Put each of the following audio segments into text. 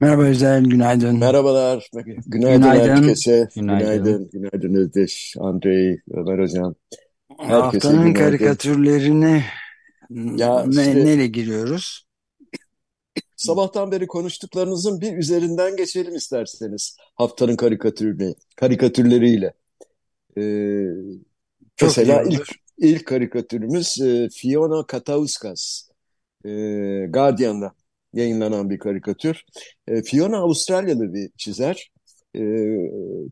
Merhaba Özel, günaydın. Merhabalar. Günaydın, Günaydın. herkese. Günaydın. Günaydın. Günaydın Özdeş, Andrei, Ömer Hocam. Herkese Haftanın günaydın. karikatürlerine Ya ne, işte- neyle giriyoruz? Sabahtan beri konuştuklarınızın bir üzerinden geçelim isterseniz. Haftanın karikatürüne, karikatürleriyle. Ee, Çok mesela ilk, ilk karikatürümüz e, Fiona Katauskas. E, Guardian'da yayınlanan bir karikatür. E, Fiona Avustralyalı bir çizer. E,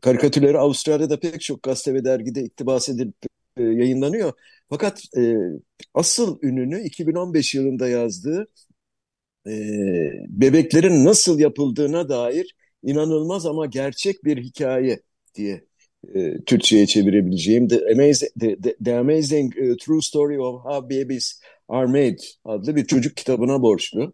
karikatürleri Avustralya'da pek çok gazete ve dergide iktibas edilip e, yayınlanıyor. Fakat e, asıl ününü 2015 yılında yazdığı e, bebeklerin nasıl yapıldığına dair inanılmaz ama gerçek bir hikaye diye e, Türkçe'ye çevirebileceğim The Amazing, the, the, Amazing e, True Story of How Babies Are Made adlı bir çocuk kitabına borçlu.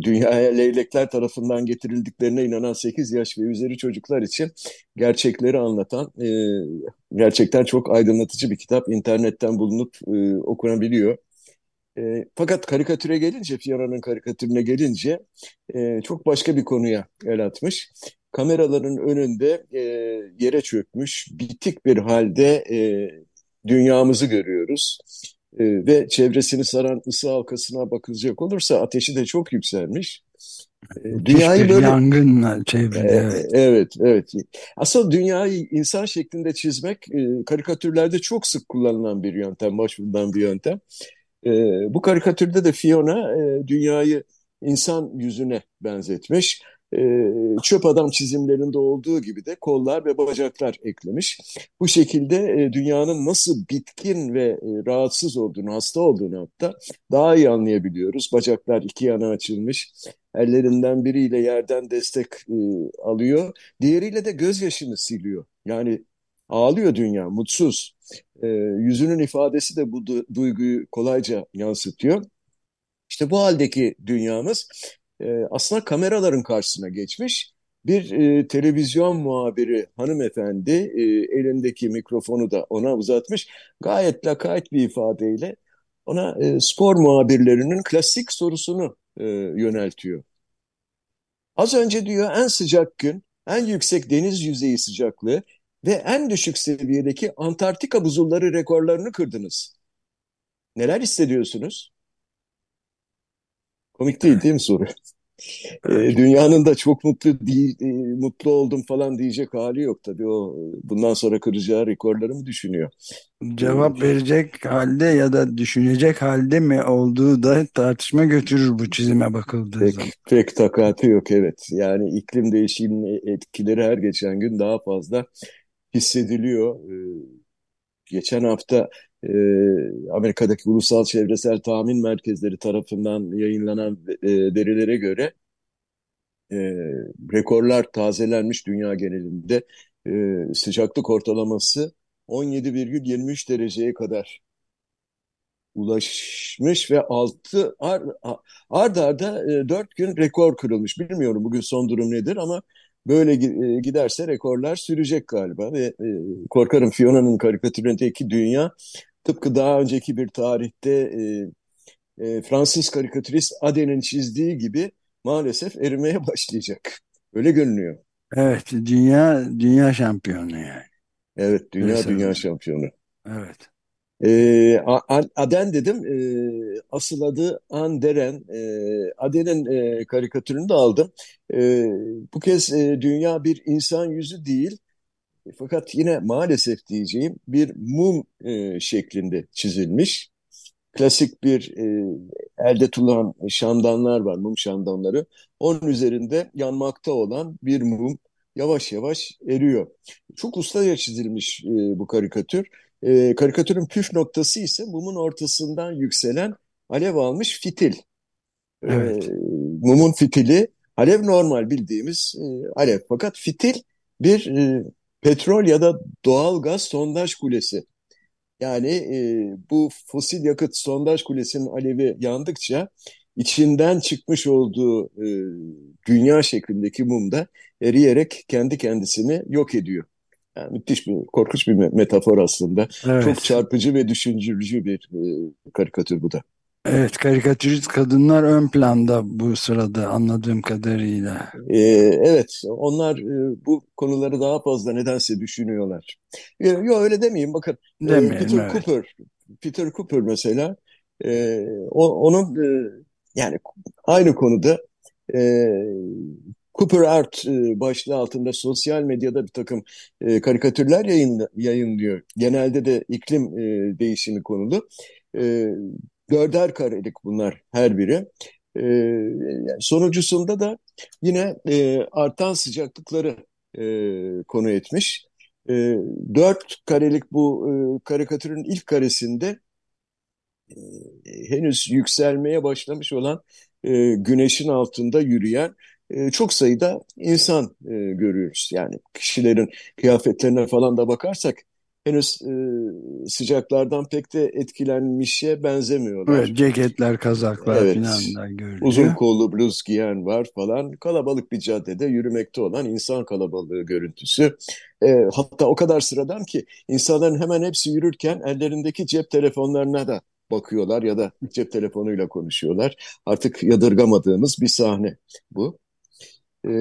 Dünyaya leylekler tarafından getirildiklerine inanan 8 yaş ve üzeri çocuklar için gerçekleri anlatan gerçekten çok aydınlatıcı bir kitap. İnternetten bulunup okunabiliyor. Fakat karikatüre gelince, Fiona'nın karikatürüne gelince çok başka bir konuya el atmış. Kameraların önünde yere çökmüş, bitik bir halde dünyamızı görüyoruz. E, ve çevresini saran ısı halkasına bakılacak olursa ateşi de çok yükselmiş. E, Müthiş dünyayı böyle yangınla çevrede. e, evet. Evet, evet. Aslında dünyayı insan şeklinde çizmek e, karikatürlerde çok sık kullanılan bir yöntem, başvurulan bir yöntem. E, bu karikatürde de Fiona e, dünyayı insan yüzüne benzetmiş. E, çöp adam çizimlerinde olduğu gibi de kollar ve bacaklar eklemiş. Bu şekilde e, dünyanın nasıl bitkin ve e, rahatsız olduğunu, hasta olduğunu hatta daha iyi anlayabiliyoruz. Bacaklar iki yana açılmış. Ellerinden biriyle yerden destek e, alıyor. Diğeriyle de gözyaşını siliyor. Yani ağlıyor dünya, mutsuz. E, yüzünün ifadesi de bu du- duyguyu kolayca yansıtıyor. İşte bu haldeki dünyamız e, aslında kameraların karşısına geçmiş. Bir e, televizyon muhabiri hanımefendi e, elindeki mikrofonu da ona uzatmış. Gayet lakayt bir ifadeyle ona e, spor muhabirlerinin klasik sorusunu e, yöneltiyor. Az önce diyor en sıcak gün, en yüksek deniz yüzeyi sıcaklığı ve en düşük seviyedeki Antarktika buzulları rekorlarını kırdınız. Neler hissediyorsunuz? Komik değil değil mi soru? E, dünyanın da çok mutlu değil, e, mutlu oldum falan diyecek hali yok tabii o e, bundan sonra kıracağı rekorları mı düşünüyor? E, Cevap verecek halde ya da düşünecek halde mi olduğu da tartışma götürür bu çizime bakıldığı Pek, zaman. pek takatı yok evet. Yani iklim değişiminin etkileri her geçen gün daha fazla hissediliyor. Ee, geçen hafta e, Amerika'daki Ulusal Çevresel Tahmin Merkezleri tarafından yayınlanan e, verilere göre e, rekorlar tazelenmiş dünya genelinde. E, sıcaklık ortalaması 17,23 dereceye kadar ulaşmış ve 6 ar, ard arda e, 4 gün rekor kırılmış. Bilmiyorum bugün son durum nedir ama böyle e, giderse rekorlar sürecek galiba ve e, korkarım Fiona'nın karikatüründeki dünya tıpkı daha önceki bir tarihte e, e, Fransız karikatürist Aden'in çizdiği gibi maalesef erimeye başlayacak. Öyle görünüyor. Evet, dünya dünya şampiyonu yani. Evet, dünya Resmen. dünya şampiyonu. Evet. A- Aden dedim. Ee, asıl adı Anderen. Ee, Aden'in e, karikatürünü de aldım. Ee, bu kez e, dünya bir insan yüzü değil. Fakat yine maalesef diyeceğim bir mum e, şeklinde çizilmiş. Klasik bir e, elde tutulan şamdanlar var, mum şamdanları. Onun üzerinde yanmakta olan bir mum yavaş yavaş eriyor. Çok ustaca çizilmiş e, bu karikatür. E, karikatürün püf noktası ise mumun ortasından yükselen alev almış fitil. E, Evet. mumun fitili alev normal bildiğimiz e, alev. Fakat fitil bir e, petrol ya da doğal gaz sondaj kulesi. Yani e, bu fosil yakıt sondaj kulesinin alevi yandıkça içinden çıkmış olduğu e, dünya şeklindeki mum da eriyerek kendi kendisini yok ediyor. Yani müthiş bir, korkunç bir metafor aslında. Evet. Çok çarpıcı ve düşündürücü bir e, karikatür bu da. Evet, karikatürist kadınlar ön planda bu sırada anladığım kadarıyla. Ee, evet, onlar e, bu konuları daha fazla nedense düşünüyorlar. Yok öyle demeyeyim, bakın. E, Demeyin, Peter evet. Cooper, Peter Cooper mesela, e, o, onun e, yani aynı konuda e, Cooper Art e, başlığı altında sosyal medyada bir takım e, karikatürler yayın, yayınlıyor. Genelde de iklim e, değişimi konulu. E, dörder karelik bunlar her biri. E, yani sonucusunda da yine e, artan sıcaklıkları e, konu etmiş. E, dört karelik bu e, karikatürün ilk karesinde e, henüz yükselmeye başlamış olan e, güneşin altında yürüyen e, çok sayıda insan e, görüyoruz. Yani kişilerin kıyafetlerine falan da bakarsak henüz e, sıcaklardan pek de etkilenmişe benzemiyorlar. Evet, ceketler, kazaklar evet. falan da görülüyor. Uzun kollu bluz giyen var falan. Kalabalık bir caddede yürümekte olan insan kalabalığı görüntüsü. E, hatta o kadar sıradan ki insanların hemen hepsi yürürken ellerindeki cep telefonlarına da bakıyorlar ya da cep telefonuyla konuşuyorlar. Artık yadırgamadığımız bir sahne bu. E,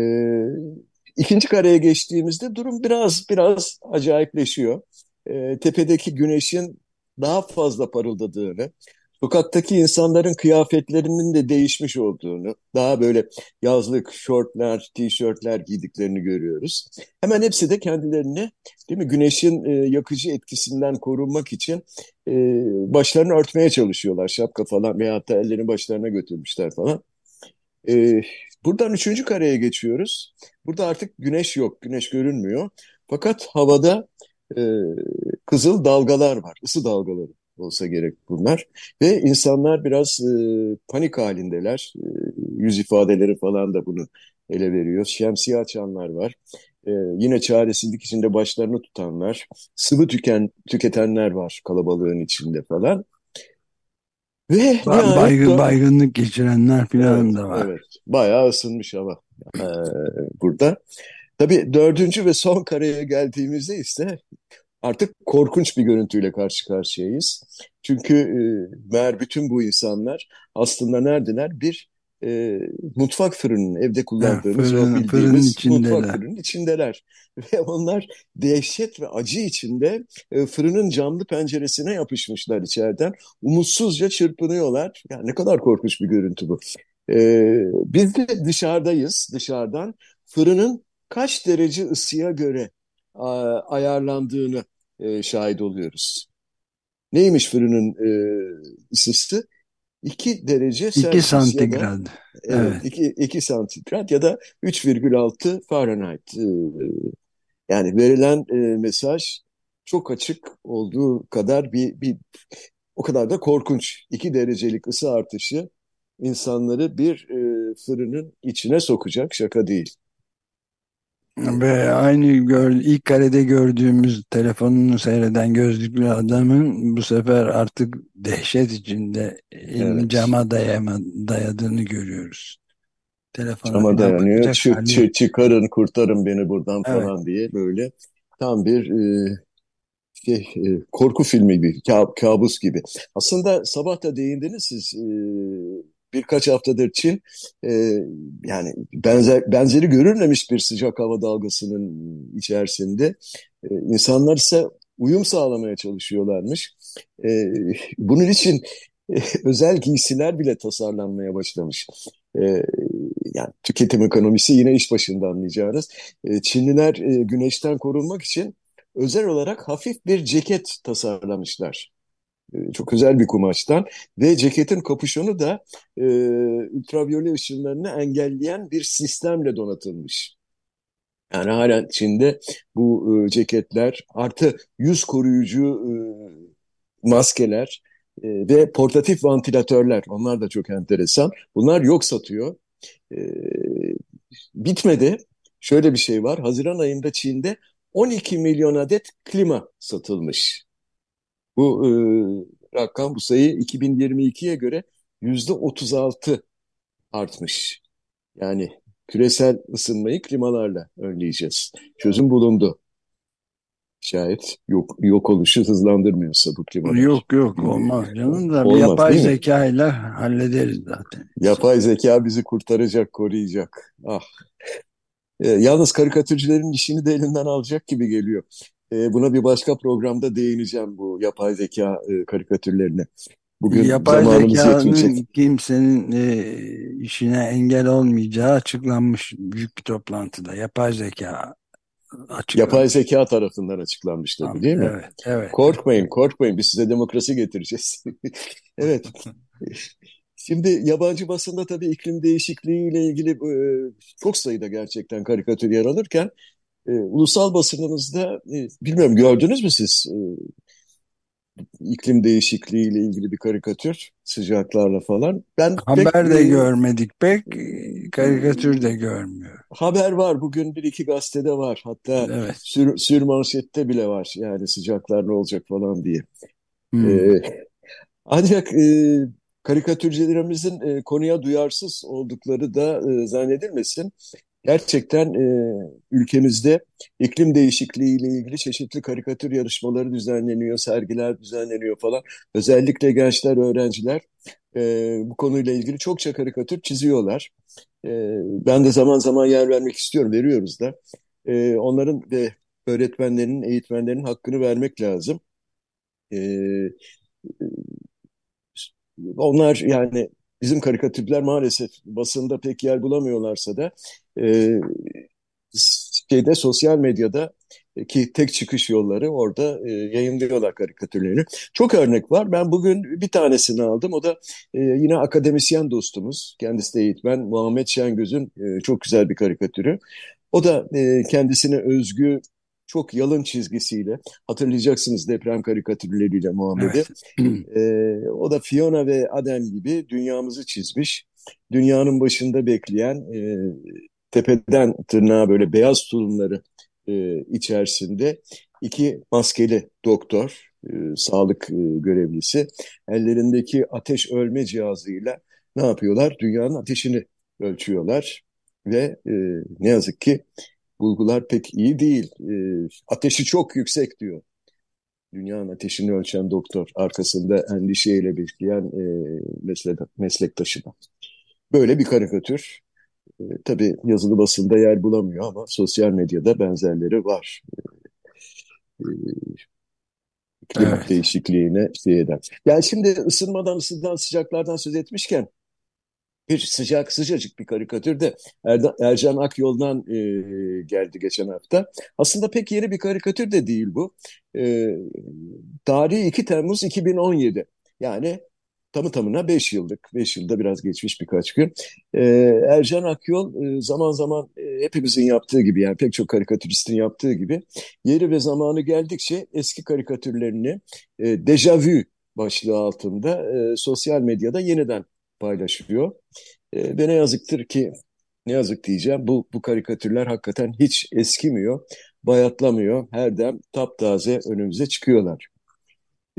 ikinci kareye geçtiğimizde durum biraz biraz acayipleşiyor e, tepedeki güneşin daha fazla parıldadığını, sokaktaki insanların kıyafetlerinin de değişmiş olduğunu, daha böyle yazlık şortlar, tişörtler giydiklerini görüyoruz. Hemen hepsi de kendilerini değil mi güneşin e, yakıcı etkisinden korunmak için e, başlarını örtmeye çalışıyorlar. Şapka falan veya da ellerini başlarına götürmüşler falan. E, buradan üçüncü kareye geçiyoruz. Burada artık güneş yok, güneş görünmüyor. Fakat havada e, kızıl dalgalar var, ısı dalgaları olsa gerek bunlar. Ve insanlar biraz e, panik halindeler. E, yüz ifadeleri falan da bunu ele veriyor. Şemsiye açanlar var. E, yine çaresizlik içinde başlarını tutanlar. Sıvı tüken, tüketenler var kalabalığın içinde falan. Ve baygın, baygınlık geçirenler falan evet, da var. Evet, bayağı ısınmış hava e, burada. Tabii dördüncü ve son kareye geldiğimizde ise artık korkunç bir görüntüyle karşı karşıyayız. Çünkü e, meğer bütün bu insanlar aslında neredeler? Bir e, mutfak fırının evde kullandığımız fırın, o bildiğimiz fırın mutfak fırının içindeler. Ve onlar dehşet ve acı içinde e, fırının camlı penceresine yapışmışlar içeriden. Umutsuzca çırpınıyorlar. Yani ne kadar korkunç bir görüntü bu. E, biz de dışarıdayız. Dışarıdan fırının kaç derece ısıya göre ayarlandığını e, şahit oluyoruz. Neymiş fırının e, ısısı? 2 derece 2 santigrat. evet, 2, 2 santigrat ya da 3,6 Fahrenheit. E, yani verilen e, mesaj çok açık olduğu kadar bir, bir o kadar da korkunç. 2 derecelik ısı artışı insanları bir e, fırının içine sokacak şaka değil. Ve aynı gör, ilk karede gördüğümüz telefonunu seyreden gözlüklü adamın bu sefer artık dehşet içinde evet. cama dayama, dayadığını görüyoruz. Telefona cama dayanıyor. Çık, çık, çıkarın kurtarın beni buradan evet. falan diye böyle tam bir e, şey, e, korku filmi gibi, kabus gibi. Aslında sabah da değindiniz siz e, birkaç haftadır Çin e, yani benzer, benzeri görülmemiş bir sıcak hava dalgasının içerisinde. E, insanlar ise uyum sağlamaya çalışıyorlarmış. E, bunun için e, özel giysiler bile tasarlanmaya başlamış. E, yani tüketim ekonomisi yine iş başında anlayacağınız. E, Çinliler e, güneşten korunmak için özel olarak hafif bir ceket tasarlamışlar. E, çok özel bir kumaştan ve ceketin kapüşonu da e, ultraviyole ışınlarını engelleyen bir sistemle donatılmış. Yani halen Çin'de bu e, ceketler artı yüz koruyucu e, maskeler e, ve portatif vantilatörler onlar da çok enteresan. Bunlar yok satıyor. E, bitmedi. Şöyle bir şey var. Haziran ayında Çin'de 12 milyon adet klima satılmış. Bu e, rakam, bu sayı 2022'ye göre yüzde 36 artmış. Yani küresel ısınmayı klimalarla önleyeceğiz. Çözüm bulundu. Şayet yok, yok oluşu hızlandırmıyorsa bu klimalar. Yok yok olmaz canım da olmaz, yapay zeka ile hallederiz zaten. Yapay zeka bizi kurtaracak, koruyacak. Ah. E, yalnız karikatürcülerin işini de elinden alacak gibi geliyor. E, buna bir başka programda değineceğim bu yapay zeka e, karikatürlerine. Bugün yapay zekanın kimsenin e, işine engel olmayacağı açıklanmış büyük bir toplantıda. Yapay zeka açıklanmış. Yapay zeka tarafından açıklanmış tabii değil mi? Evet, evet. Korkmayın, korkmayın. Biz size demokrasi getireceğiz. evet. Şimdi yabancı basında tabii iklim değişikliği ile ilgili e, çok sayıda gerçekten karikatür yer alırken e, ulusal basınımızda e, bilmiyorum gördünüz mü siz e, iklim değişikliği ile ilgili bir karikatür sıcaklarla falan. Ben haber pek, de e, görmedik pek karikatür de görmüyor. Haber var bugün bir iki gazetede var hatta evet. sür, sür manşette bile var yani sıcaklar ne olacak falan diye. Hmm. Ee, ancak e, karikatürcülerimizin e, konuya duyarsız oldukları da e, zannedilmesin gerçekten e, ülkemizde iklim değişikliği ile ilgili çeşitli karikatür yarışmaları düzenleniyor, sergiler düzenleniyor falan. Özellikle gençler, öğrenciler e, bu konuyla ilgili çokça karikatür çiziyorlar. E, ben de zaman zaman yer vermek istiyorum, veriyoruz da. E, onların ve öğretmenlerin, eğitmenlerin hakkını vermek lazım. E, onlar yani bizim karikatürler maalesef basında pek yer bulamıyorlarsa da e, şeyde sosyal medyada e, ki tek çıkış yolları orada e, yayınlıyorlar karikatürlerini. Çok örnek var. Ben bugün bir tanesini aldım. O da e, yine akademisyen dostumuz. Kendisi de eğitmen. Muhammed Şengöz'ün e, çok güzel bir karikatürü. O da e, kendisine özgü çok yalın çizgisiyle hatırlayacaksınız deprem karikatürleriyle Muhammed'i. Evet. e, o da Fiona ve Adem gibi dünyamızı çizmiş. Dünyanın başında bekleyen e, tepeden tırnağa böyle beyaz tulumları e, içerisinde iki maskeli doktor, e, sağlık e, görevlisi ellerindeki ateş ölme cihazıyla ne yapıyorlar? Dünyanın ateşini ölçüyorlar ve e, ne yazık ki bulgular pek iyi değil. E, ateşi çok yüksek diyor. Dünyanın ateşini ölçen doktor arkasında endişeyle bekleyen e, meslek, meslektaşına. Böyle bir karikatür. E, tabii yazılı basında yer bulamıyor ama sosyal medyada benzerleri var. E, iklim evet. değişikliğine şey eder. Yani şimdi ısınmadan, ısıdan, sıcaklardan söz etmişken bir sıcak sıcacık bir karikatür de Erda, Ercan Akyol'dan e, geldi geçen hafta. Aslında pek yeni bir karikatür de değil bu. E, tarihi 2 Temmuz 2017. Yani tamı tamına 5 yıllık. 5 yılda biraz geçmiş birkaç gün. E, Ercan Akyol e, zaman zaman e, hepimizin yaptığı gibi yani pek çok karikatüristin yaptığı gibi yeri ve zamanı geldikçe eski karikatürlerini e, Deja başlığı altında e, sosyal medyada yeniden paylaşılıyor. E, ve ne yazıktır ki, ne yazık diyeceğim, bu, bu karikatürler hakikaten hiç eskimiyor, bayatlamıyor. Her dem taptaze önümüze çıkıyorlar.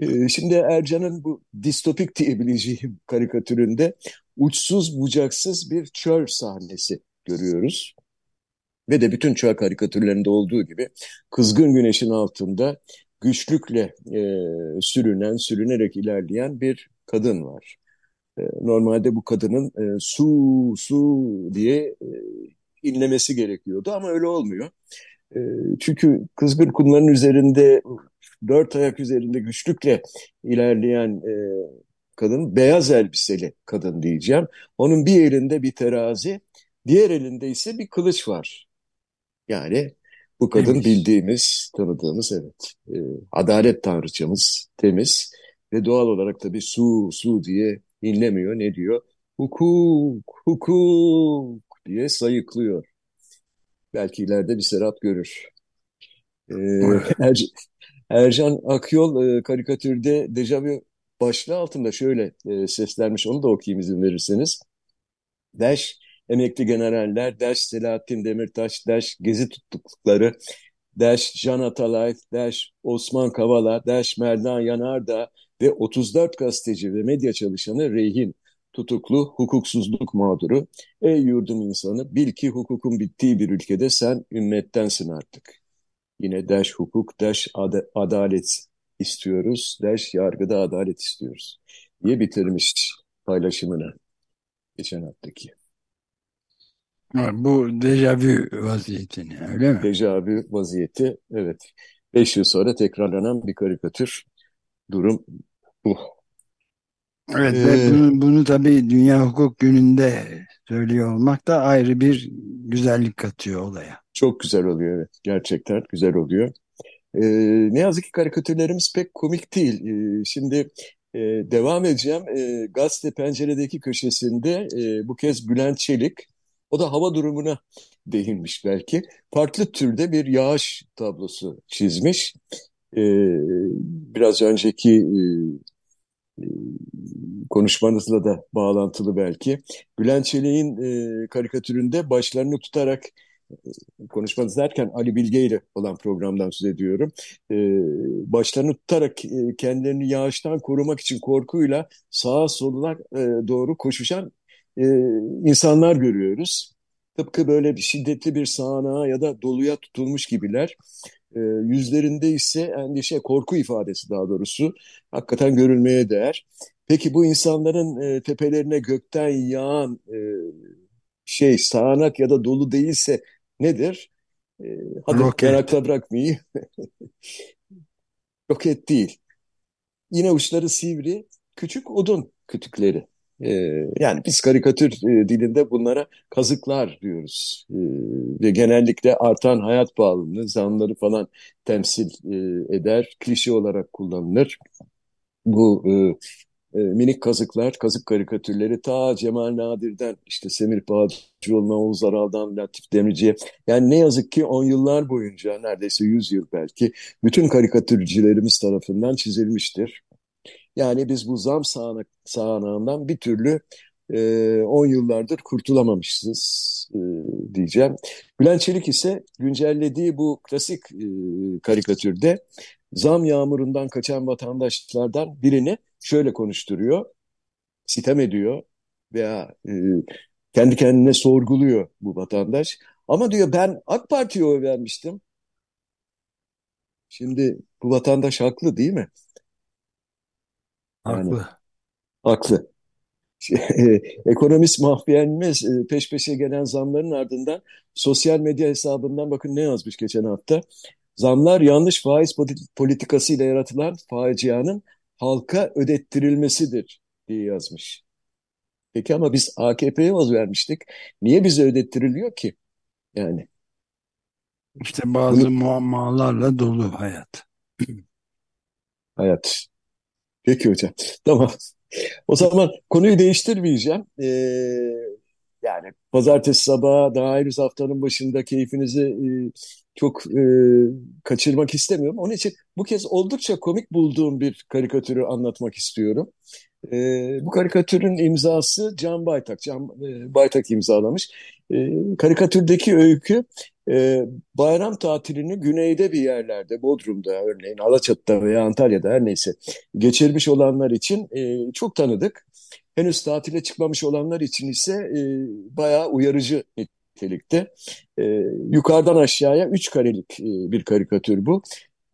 E, şimdi Ercan'ın bu distopik diyebileceğim karikatüründe uçsuz bucaksız bir çöl sahnesi görüyoruz. Ve de bütün çöl karikatürlerinde olduğu gibi kızgın güneşin altında güçlükle e, sürünen, sürünerek ilerleyen bir kadın var. E, normalde bu kadının e, su su diye e, inlemesi gerekiyordu ama öyle olmuyor. E, çünkü kızgın kumların üzerinde dört ayak üzerinde güçlükle ilerleyen e, kadın beyaz elbiseli kadın diyeceğim. Onun bir elinde bir terazi, diğer elinde ise bir kılıç var. Yani bu kadın temiz. bildiğimiz, tanıdığımız evet. E, adalet tanrıçamız temiz ve doğal olarak tabii su su diye dinlemiyor. Ne diyor? Hukuk, hukuk diye sayıklıyor. Belki ileride bir serap görür. Ee, er, Ercan Akyol e, karikatürde Dejavu başlığı altında şöyle e, seslenmiş. Onu da okuyayım izin verirseniz. Deş emekli generaller, Deş Selahattin Demirtaş, Deş gezi tuttukları, Dash Can Atalay, Dash Osman Kavala, Dash Merdan Yanardağ ve 34 gazeteci ve medya çalışanı rehin, tutuklu, hukuksuzluk mağduru. Ey yurdum insanı, bil ki hukukun bittiği bir ülkede sen ümmettensin artık. Yine Dash hukuk, Dash ad adalet istiyoruz, Dash yargıda adalet istiyoruz diye bitirmiş paylaşımını geçen haftaki. Bu dejavü vaziyetini öyle mi? Dejavü vaziyeti evet. Beş yıl sonra tekrarlanan bir karikatür durum bu. Evet ee, ve bunu, bunu tabii Dünya Hukuk Günü'nde söylüyor olmak da ayrı bir güzellik katıyor olaya. Çok güzel oluyor evet. Gerçekten güzel oluyor. Ee, ne yazık ki karikatürlerimiz pek komik değil. Ee, şimdi e, devam edeceğim. E, gazete penceredeki köşesinde e, bu kez Bülent Çelik o da hava durumuna değinmiş belki. Farklı türde bir yağış tablosu çizmiş. Ee, biraz önceki e, konuşmanızla da bağlantılı belki. Bülent Çelik'in e, karikatüründe başlarını tutarak konuşmanız derken Ali Bilge ile olan programdan söz ediyorum. E, başlarını tutarak e, kendilerini yağıştan korumak için korkuyla sağa sola e, doğru koşuşan e, insanlar görüyoruz. Tıpkı böyle bir şiddetli bir sağanağa ya da doluya tutulmuş gibiler. E, yüzlerinde ise endişe, korku ifadesi daha doğrusu hakikaten görülmeye değer. Peki bu insanların e, tepelerine gökten yağan e, şey sağanak ya da dolu değilse nedir? E, hadi Roket. merakla bırakmayayım. Roket değil. Yine uçları sivri, küçük odun kütükleri. E, yani biz karikatür e, dilinde bunlara kazıklar diyoruz. E, ve genellikle artan hayat pahalılığını, zamları falan temsil e, eder. Klişe olarak kullanılır. Bu e, minik kazıklar, kazık karikatürleri ta Cemal Nadir'den işte Semir Bağcıoğlu'na, Oğuz Aral'dan Latif Demirci'ye yani ne yazık ki on yıllar boyunca neredeyse yüz yıl belki bütün karikatürcülerimiz tarafından çizilmiştir. Yani biz bu zam sağanak, sağanağından bir türlü 10 e, yıllardır kurtulamamışız diyeceğim. Bülent Çelik ise güncellediği bu klasik karikatürde zam yağmurundan kaçan vatandaşlardan birini şöyle konuşturuyor, sitem ediyor veya kendi kendine sorguluyor bu vatandaş. Ama diyor ben AK Parti'ye oy vermiştim. Şimdi bu vatandaş haklı değil mi? Yani, haklı. Haklı. Ekonomist Mahfiyenmez e, peş peşe gelen zamların ardından sosyal medya hesabından bakın ne yazmış geçen hafta. Zamlar yanlış faiz politikasıyla yaratılan facianın halka ödettirilmesidir diye yazmış. Peki ama biz AKP'ye oz vermiştik. Niye bize ödettiriliyor ki? Yani. İşte bazı Bunu... muammalarla dolu hayat. hayat. Peki hocam. Tamam. O zaman konuyu değiştirmeyeceğim. Ee, yani pazartesi sabahı daha henüz haftanın başında keyfinizi e, çok e, kaçırmak istemiyorum. Onun için bu kez oldukça komik bulduğum bir karikatürü anlatmak istiyorum. E, bu karikatürün imzası Can Baytak. Can e, Baytak imzalamış. E, karikatürdeki öykü e, bayram tatilini güneyde bir yerlerde, Bodrum'da örneğin, Alaçatı'da veya Antalya'da her neyse geçirmiş olanlar için e, çok tanıdık. Henüz tatile çıkmamış olanlar için ise e, bayağı uyarıcı nitelikte. E, yukarıdan aşağıya üç karelik e, bir karikatür bu.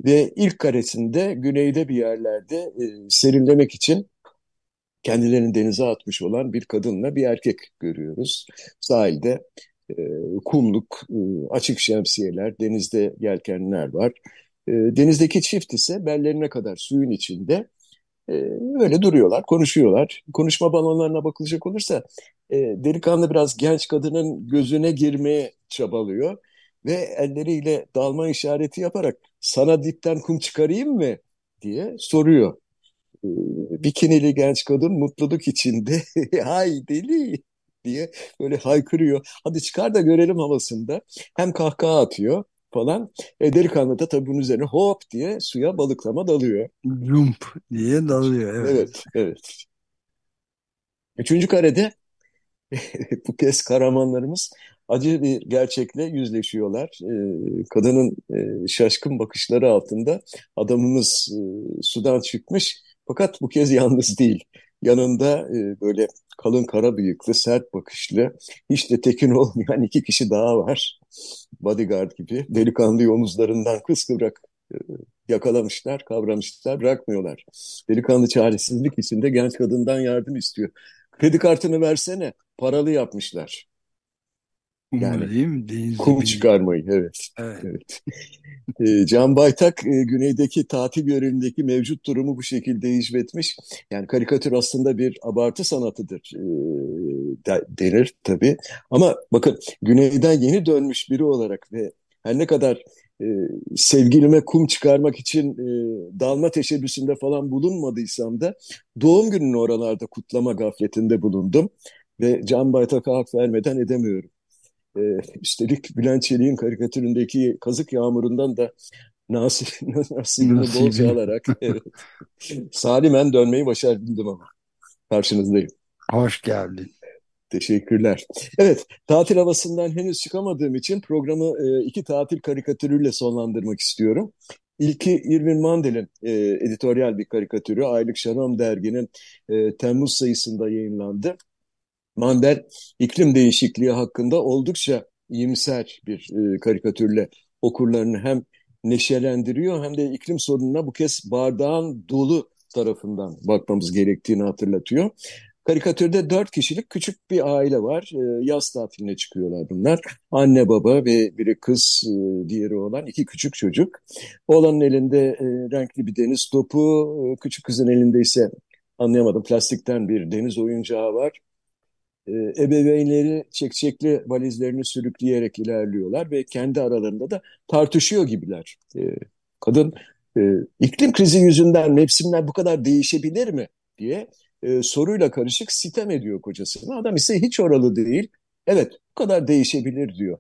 Ve ilk karesinde güneyde bir yerlerde e, serinlemek için kendilerini denize atmış olan bir kadınla bir erkek görüyoruz. Sahilde e, kumluk, e, açık şemsiyeler, denizde yelkenler var. E, denizdeki çift ise bellerine kadar suyun içinde e, öyle duruyorlar, konuşuyorlar. Konuşma balonlarına bakılacak olursa e, delikanlı biraz genç kadının gözüne girmeye çabalıyor ve elleriyle dalma işareti yaparak sana dipten kum çıkarayım mı diye soruyor. E, bikinili genç kadın mutluluk içinde hay deli diye böyle haykırıyor. Hadi çıkar da görelim havasında. Hem kahkaha atıyor falan. E, delikanlı da tabii bunun üzerine hop diye suya balıklama dalıyor. Jump diye dalıyor. Evet, evet. evet. Üçüncü karede bu kez kahramanlarımız acı bir gerçekle yüzleşiyorlar. E, kadının e, şaşkın bakışları altında adamımız e, sudan çıkmış fakat bu kez yalnız değil. Yanında e, böyle kalın kara bıyıklı, sert bakışlı, hiç de tekin olmayan iki kişi daha var. Bodyguard gibi. Delikanlıyı omuzlarından kıskıvrak e, yakalamışlar, kavramışlar, bırakmıyorlar. Delikanlı çaresizlik içinde genç kadından yardım istiyor. Kredi kartını versene, paralı yapmışlar. Yani değil mi? Deniz kum çıkarmayı, evet. Evet. evet. e, Can Baytak e, güneydeki tatil yörelimindeki mevcut durumu bu şekilde hicvetmiş. Yani karikatür aslında bir abartı sanatıdır e, de, denir tabii. Ama bakın güneyden yeni dönmüş biri olarak ve her ne kadar e, sevgilime kum çıkarmak için e, dalma teşebbüsünde falan bulunmadıysam da doğum gününü oralarda kutlama gafletinde bulundum. Ve Can Baytak'a hak vermeden edemiyorum. E, üstelik Bülent Çelik'in karikatüründeki kazık yağmurundan da nasip, nasibimi Nasibi. bolca alarak evet, salimen dönmeyi başardım ama karşınızdayım. Hoş geldin. Teşekkürler. Evet, tatil havasından henüz çıkamadığım için programı e, iki tatil karikatürüyle sonlandırmak istiyorum. İlki Irvin Mandel'in e, editoryal bir karikatürü. Aylık Şanom derginin e, Temmuz sayısında yayınlandı. Mandel iklim değişikliği hakkında oldukça iyimser bir e, karikatürle okurlarını hem neşelendiriyor hem de iklim sorununa bu kez bardağın dolu tarafından bakmamız gerektiğini hatırlatıyor. Karikatürde dört kişilik küçük bir aile var. E, yaz tatiline çıkıyorlar bunlar. Anne baba ve biri kız, e, diğeri olan iki küçük çocuk. Oğlanın elinde e, renkli bir deniz topu, küçük kızın elinde ise anlayamadım plastikten bir deniz oyuncağı var. E, ebeveynleri çekçekli valizlerini sürükleyerek ilerliyorlar ve kendi aralarında da tartışıyor gibiler. E, kadın e, iklim krizi yüzünden mevsimler bu kadar değişebilir mi diye soruyla karışık sitem ediyor kocasına. Adam ise hiç oralı değil. Evet bu kadar değişebilir diyor.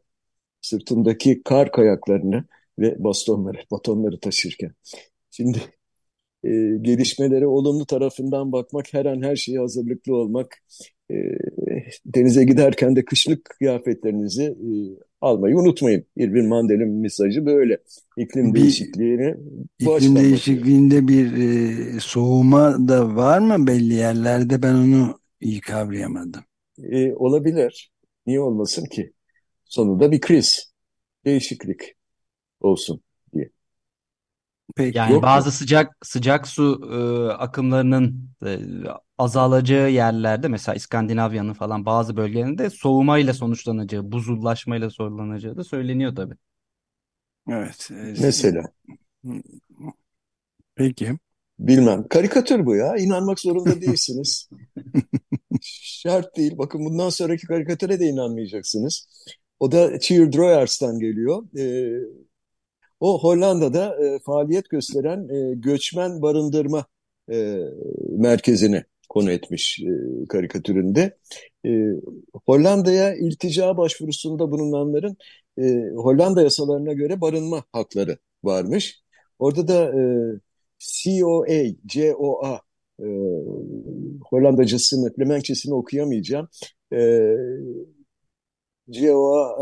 Sırtındaki kar kayaklarını ve bastonları, batonları taşırken. Şimdi e, gelişmelere olumlu tarafından bakmak, her an her şeye hazırlıklı olmak, e, denize giderken de kışlık kıyafetlerinizi e, almayı unutmayın. Irvin Mandel'in mesajı böyle. İklim Bir- değişikliğini bu İklim değişikliğinde bir e, soğuma da var mı belli yerlerde? Ben onu iyi kavrayamadım. E, olabilir. Niye olmasın ki? Sonunda bir kriz, değişiklik olsun diye. Peki. Yani Yok mu? bazı sıcak sıcak su e, akımlarının e, azalacağı yerlerde mesela İskandinavya'nın falan bazı bölgelerinde soğumayla sonuçlanacağı, buzullaşmayla sonuçlanacağı da söyleniyor tabii. Evet. e, Mesela. Peki. Bilmem. Karikatür bu ya. İnanmak zorunda değilsiniz. Şart değil. Bakın bundan sonraki karikatüre de inanmayacaksınız. O da Cheer Droyers'tan geliyor. Ee, o Hollanda'da e, faaliyet gösteren e, göçmen barındırma e, merkezini konu etmiş e, karikatüründe. E, Hollanda'ya iltica başvurusunda bulunanların e, Hollanda yasalarına göre barınma hakları varmış. Orada da e, COA, COA e, Hollandacasını, Flemenkçesini okuyamayacağım. E, COA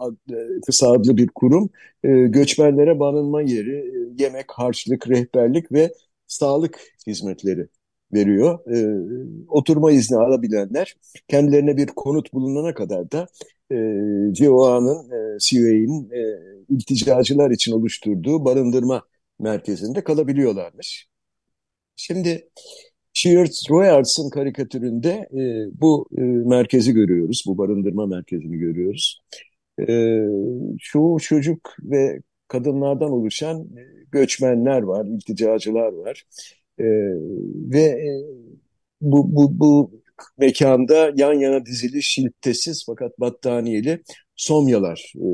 e, e, kısa adlı bir kurum e, göçmenlere barınma yeri, e, yemek, harçlık, rehberlik ve sağlık hizmetleri veriyor. E, oturma izni alabilenler kendilerine bir konut bulunana kadar da e, COA'nın, e, COA'nın e, ilticacılar için oluşturduğu barındırma merkezinde kalabiliyorlarmış. Şimdi Cheers Royars'ın karikatüründe e, bu e, merkezi görüyoruz, bu barındırma merkezini görüyoruz. E, çoğu çocuk ve kadınlardan oluşan e, göçmenler var, ilticacılar var. E, ve e, bu, bu, bu mekanda yan yana dizili şiltesiz fakat battaniyeli somyalar e,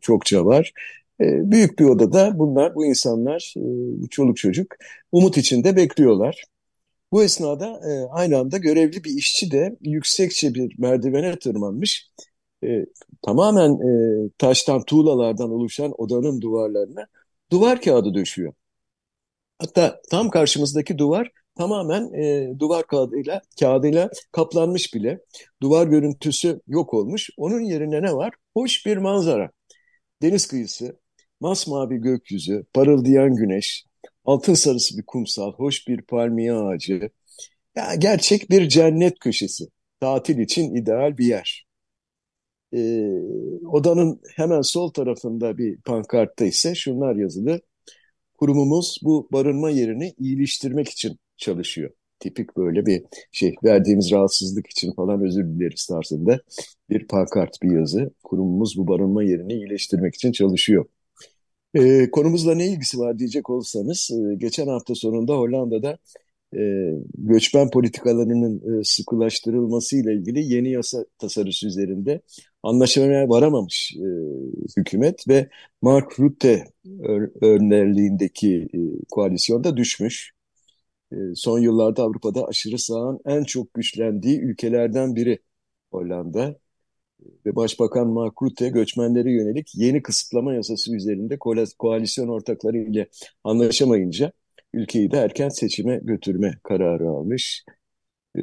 çokça var. E, büyük bir odada bunlar, bu insanlar, e, çoluk çocuk umut içinde bekliyorlar. Bu esnada e, aynı anda görevli bir işçi de yüksekçe bir merdivene tırmanmış. E, tamamen e, taştan, tuğlalardan oluşan odanın duvarlarına duvar kağıdı döşüyor. Hatta tam karşımızdaki duvar tamamen e, duvar kağıdıyla, kağıdıyla kaplanmış bile. Duvar görüntüsü yok olmuş. Onun yerine ne var? Hoş bir manzara. Deniz kıyısı, masmavi gökyüzü, parıldayan güneş, altın sarısı bir kumsal, hoş bir palmiye ağacı. Ya gerçek bir cennet köşesi. Tatil için ideal bir yer. Ee, odanın hemen sol tarafında bir pankartta ise şunlar yazılı. Kurumumuz bu barınma yerini iyileştirmek için çalışıyor. Tipik böyle bir şey verdiğimiz rahatsızlık için falan özür dileriz tarzında bir pankart bir yazı. Kurumumuz bu barınma yerini iyileştirmek için çalışıyor. Ee, konumuzla ne ilgisi var diyecek olsanız e, geçen hafta sonunda Hollanda'da e, göçmen politikalarının e, sıkılaştırılması ile ilgili yeni yasa tasarısı üzerinde anlaşmaya varamamış e, hükümet ve Mark Rutte önderliğindeki e, koalisyonda düşmüş. E, son yıllarda Avrupa'da aşırı sağın en çok güçlendiği ülkelerden biri Hollanda ve Başbakan Mark Rutte göçmenlere yönelik yeni kısıtlama yasası üzerinde koalisyon ortakları ile anlaşamayınca ülkeyi de erken seçime götürme kararı almış. Ee,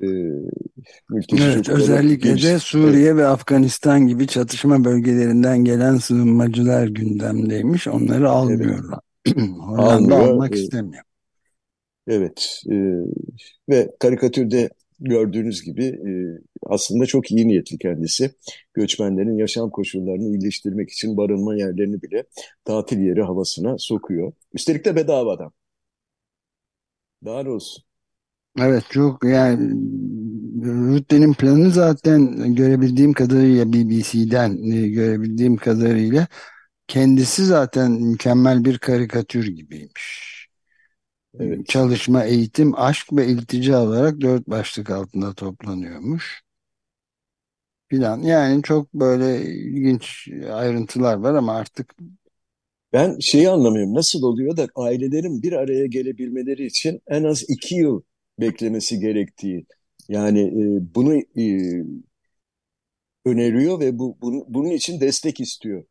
evet, özellikle de Suriye ve Afganistan gibi çatışma bölgelerinden gelen sığınmacılar gündemdeymiş. Onları almıyorlar. Evet. Hollanda Almıyor. almak ee, istemiyor. Evet e, ve karikatürde gördüğünüz gibi e, aslında çok iyi niyetli kendisi. Göçmenlerin yaşam koşullarını iyileştirmek için barınma yerlerini bile tatil yeri havasına sokuyor. Üstelik de bedavadan. Daha olsun. Evet çok yani Rütte'nin planı zaten görebildiğim kadarıyla BBC'den e, görebildiğim kadarıyla kendisi zaten mükemmel bir karikatür gibiymiş. Evet. Çalışma, eğitim, aşk ve iltica olarak dört başlık altında toplanıyormuş. Plan. Yani çok böyle ilginç ayrıntılar var ama artık ben şeyi anlamıyorum. Nasıl oluyor da ailelerin bir araya gelebilmeleri için en az iki yıl beklemesi gerektiği. Yani e, bunu e, öneriyor ve bu, bunu, bunun için destek istiyor.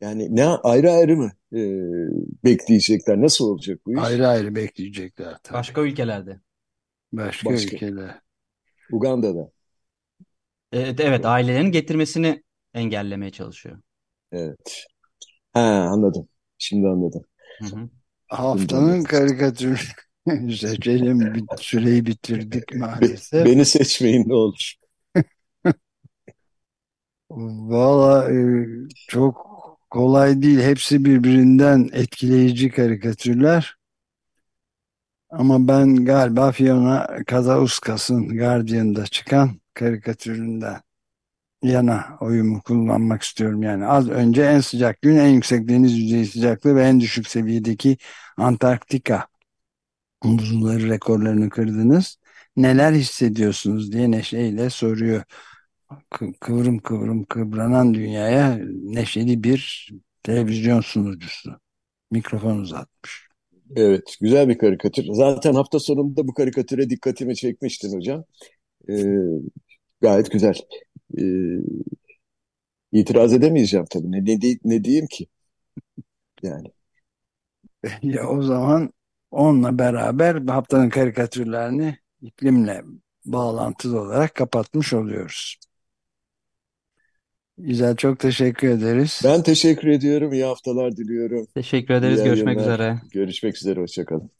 Yani ne ayrı ayrı mı e, bekleyecekler? Nasıl olacak bu iş? Ayrı ayrı bekleyecekler. Tabii. Başka ülkelerde. Başka, Başka ülkeler. Uganda'da. Evet, evet ailelerin getirmesini engellemeye çalışıyor. Evet. Ha anladım. Şimdi anladım. Hı hı. Haftanın karikatürü seçelim. Süreyi bitirdik maalesef. Beni seçmeyin ne olur. Valla e, çok kolay değil. Hepsi birbirinden etkileyici karikatürler. Ama ben galiba Fiona Kazauskas'ın Guardian'da çıkan karikatüründen yana oyumu kullanmak istiyorum. Yani az önce en sıcak gün, en yüksek deniz yüzeyi sıcaklığı ve en düşük seviyedeki Antarktika buzulları rekorlarını kırdınız. Neler hissediyorsunuz diye neşeyle soruyor. Kıvrım kıvrım kıvranan dünyaya neşeli bir televizyon sunucusu. Mikrofon uzatmış. Evet, güzel bir karikatür. Zaten hafta sonunda bu karikatüre dikkatimi çekmiştin hocam. Ee, gayet güzel. Ee, itiraz edemeyeceğim tabii. Ne, ne, ne diyeyim ki? Yani. Ya o zaman onunla beraber haftanın karikatürlerini iklimle bağlantılı olarak kapatmış oluyoruz. Güzel çok teşekkür ederiz. Ben teşekkür ediyorum. İyi haftalar diliyorum. Teşekkür ederiz. İyi Görüşmek üzere. Görüşmek üzere. Hoşçakalın.